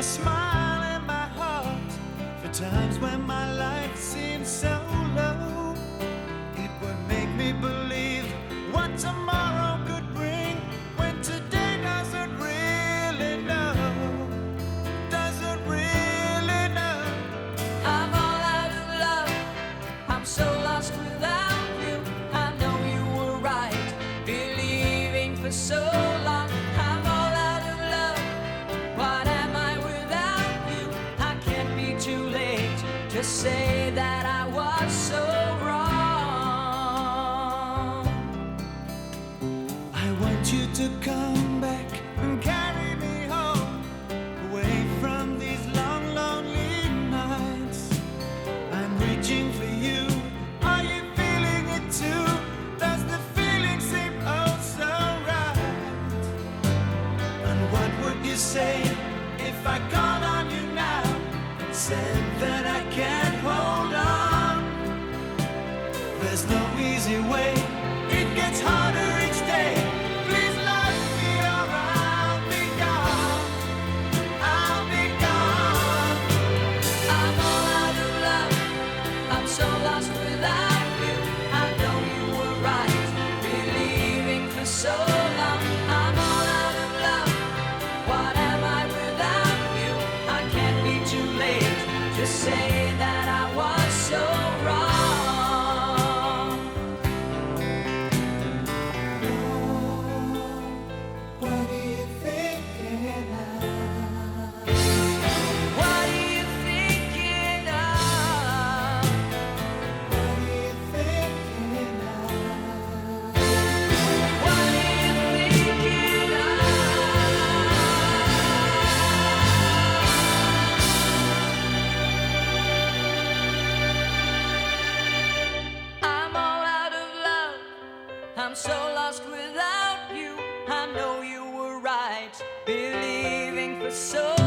a smile. Say that I was so wrong. I want you to come back and carry me home, away from these long, lonely nights. I'm reaching for you. Are you feeling it too? Does the feeling seem oh so right? And what would you say if I called on you that I can't hold on? There's no easy way. It gets harder believing for so